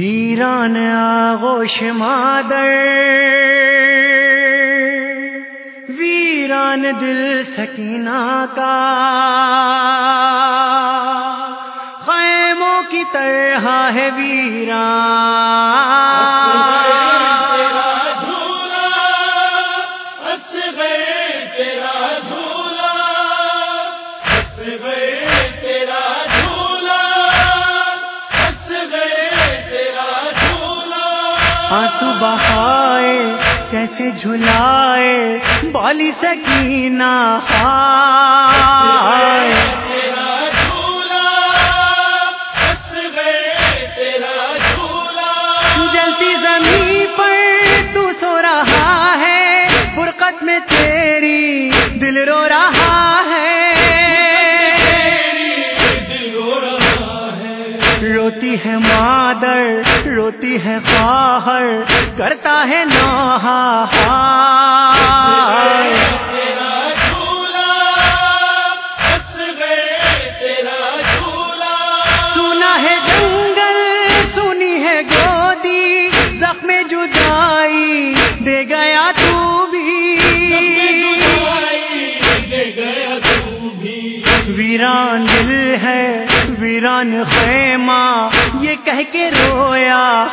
ویران آغوش مادر ویران دل سکینہ کا۔ خیموں کی طرح ہے ویران۔ آنسو بہائے، کیسے جھلائے، بالی سکینہ ہائے۔ پر تو سو رہا ہے فرقت میں تیری دل رو رہا ہے۔ روتی ہے مادر روتی ہے خواہر کرتا ہے نوحا سنا ہے جنگل، سنی ہے گودی، زخم جدائی، دے گیا تو بھی۔ ویران دل ہے ویران خیمہ یہ کہہ کے رویا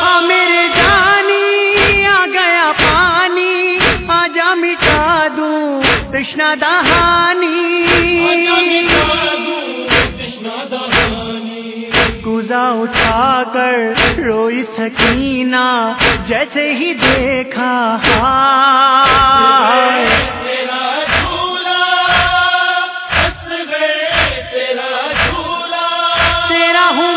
ہاں میرے جانی آ گیا پانی۔ آجا مٹا دوں تشنا دہانی۔ کوزا اٹھا کر روئی سکینہ جیسے ہی دیکھا تیرا ہوں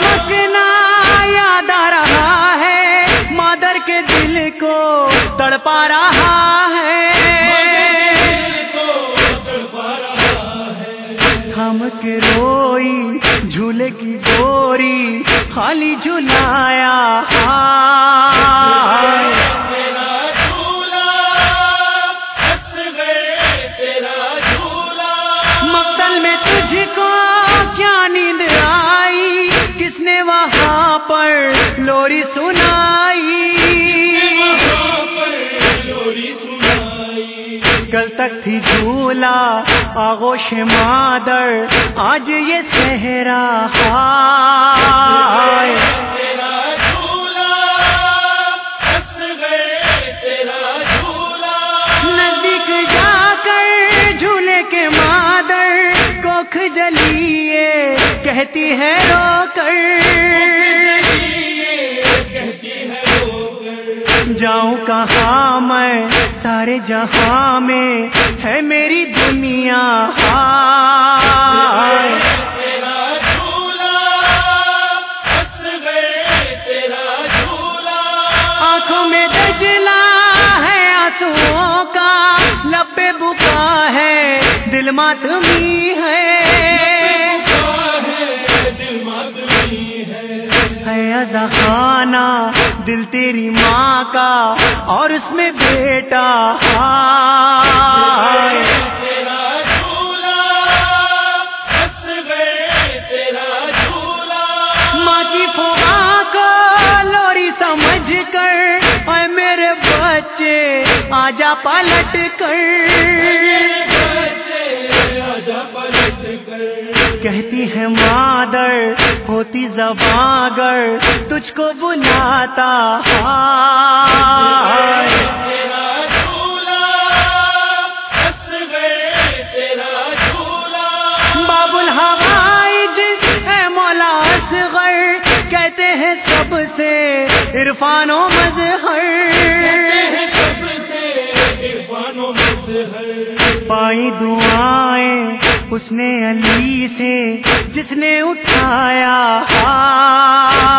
یاد آ رہا ہے۔ مادر کے دل کو تڑپا رہا ہے۔ کے روئی، جھولے کی گوری خالی جھلایا مقتل میں تجھ کو کیا نیند آئی؟ کس نے وہاں پر لوری سنائی؟ تھی جھولا آغوش مادر آج یہ صحرا ہائے۔ کہتی ہے رو کر۔ جاؤں کہاں میں؟ سارے جہاں میں ہے میری دنیا آنکھوں میں دجلا ہے آنسوؤں کا بکا ہے دل ماتمی ہے۔ خانہ دل تیری ماں کا اور اس میں بیٹا ماں کی فوا کو لوری سمجھ کر اے میرے بچے آجا پلٹ کر۔ کہتی ہے مادر ہوتی زباگر تجھ کو بلاتا باب الحوائج ہے مولا اصغر کہتے ہیں سب سے عرفان و مظہر۔ پائی دعائیں اس نے علی سے جس نے اٹھایا ہاں۔